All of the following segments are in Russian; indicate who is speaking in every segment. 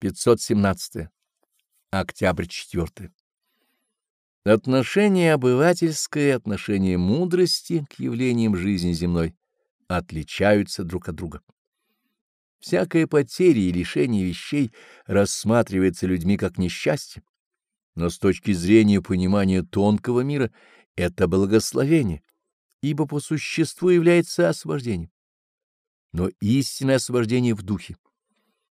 Speaker 1: 517. Октябрь 4. Отношение обывательское и отношение мудрости к явлениям жизни земной отличаются друг от друга. Всякая потеря и лишение вещей рассматривается людьми как несчастье, но с точки зрения понимания тонкого мира это благословение, ибо по существу является освобождением. Но истинное освобождение в духе.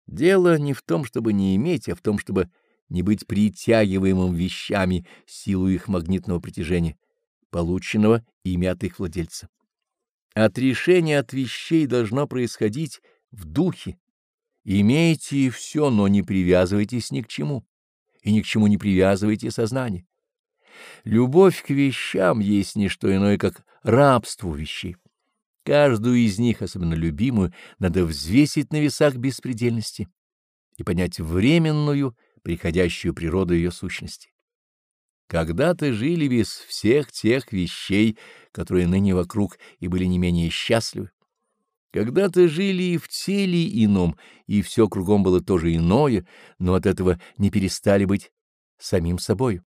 Speaker 1: Дело не в том, чтобы не иметь, а в том, чтобы не быть притягиваемым вещами силу их магнитного притяжения, полученного ими от их владельца. Отрешение от вещей должно происходить в духе. Имейте все, но не привязывайтесь ни к чему, и ни к чему не привязывайте сознание. Любовь к вещам есть не что иное, как рабство вещей. Каждую из них, особенно любимую, надо взвесить на весах беспредельности и понять временную, приходящую природу ее сущности. Когда-то жили без всех тех вещей, которые ныне вокруг, и были не менее счастливы. Когда-то жили и в теле ином, и все кругом было тоже иное, но от этого не перестали быть самим собою.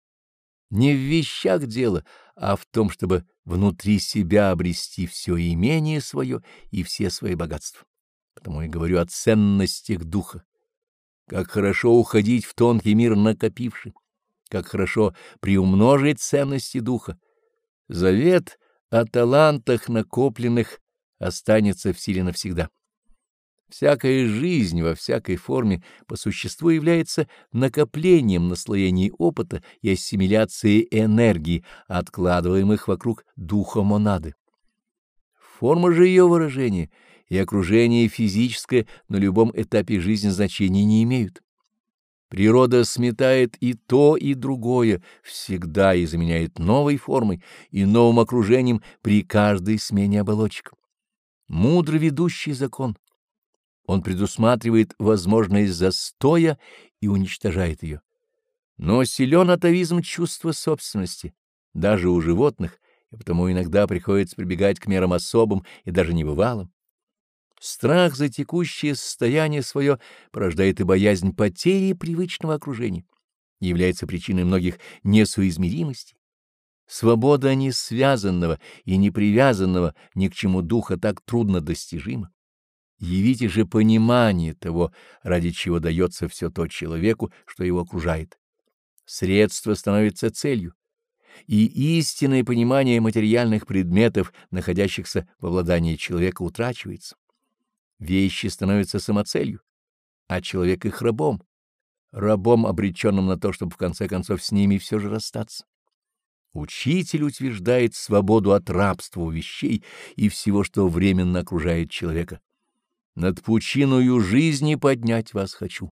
Speaker 1: Не в вещах дело, а в том, чтобы внутри себя обрести все имение свое и все свои богатства. Потому и говорю о ценностях духа. Как хорошо уходить в тонкий мир накопивший, как хорошо приумножить ценности духа. Завет о талантах накопленных останется в силе навсегда. Всякая жизнь во всякой форме по существу является накоплением наслоений опыта и ассимиляцией энергии, откладываемых вокруг духа монады. Форма же ее выражения и окружение физическое на любом этапе жизни значения не имеют. Природа сметает и то, и другое, всегда и заменяет новой формой и новым окружением при каждой смене оболочек. Мудро ведущий закон — он предусматривает возможность застоя и уничтожает ее. Но силен атовизм чувства собственности, даже у животных, и потому иногда приходится прибегать к мерам особым и даже небывалым. Страх за текущее состояние свое порождает и боязнь потери привычного окружения, является причиной многих несуизмеримостей. Свобода несвязанного и непривязанного ни к чему духа так трудно достижима. Явите же понимание того, ради чего дается все то человеку, что его окружает. Средство становится целью, и истинное понимание материальных предметов, находящихся в обладании человека, утрачивается. Вещи становятся самоцелью, а человек их рабом, рабом, обреченным на то, чтобы в конце концов с ними все же расстаться. Учитель утверждает свободу от рабства у вещей и всего, что временно окружает человека. Над пучиною жизни поднять вас хочу.